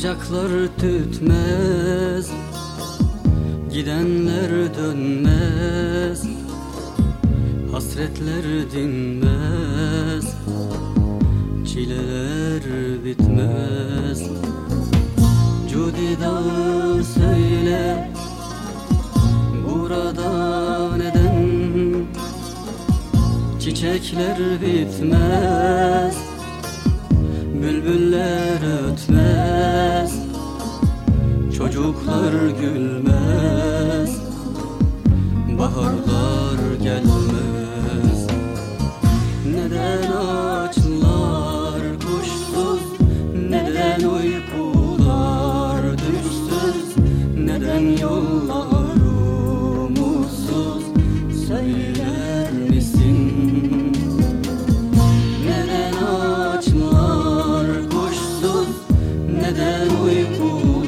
Ocaklar tütmez Gidenler dönmez Hasretler dinmez Çileler bitmez. Cudi dağı söyle Burada neden Çiçekler bitmez Çocuklar gülmez Baharlar gelmez. Neden ağaçlar kuşsuz Neden uykular düşsüz? Neden yollar umutsuz? Söyler misin? Neden ağaçlar kuşsuz Neden uykular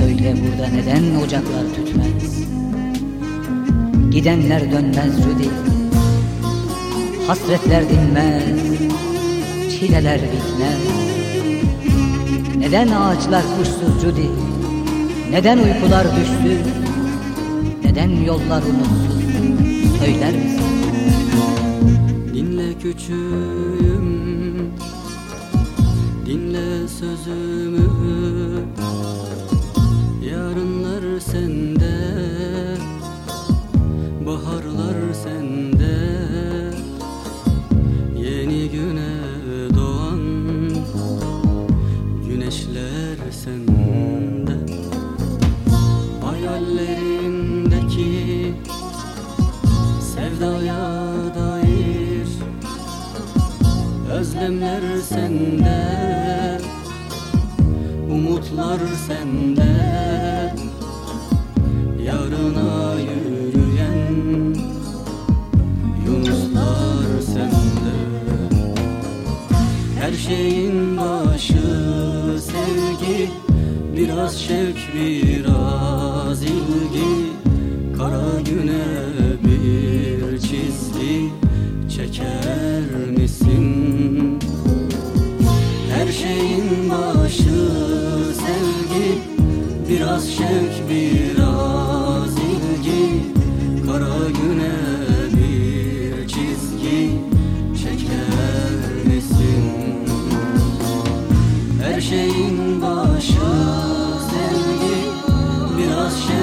söyle burada neden ocaklar tütmez? Gidenler dönmez Judy Hasretler dinmez Çileler bitmez Neden ağaçlar kuşsuz Judy Neden uykular düşsüz Neden yollar umutsuz? Söyler misin? Dinle küçüğüm. Dinle sözümü Hayallerindeki Sevdaya dair Özlemler sende Umutlar sende Yarına yürüyen Yunuslar sende. Her şeyin başı sevgi Biraz şevk biraz ilgi Kara güne bir çizgi çeker misin? Her şeyin başı sevgi Biraz şevk biraz ilgi Kara güne bir çizgi çeker misin? Her şeyin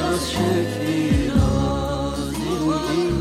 sevgi Biraz şevk biraz ilgi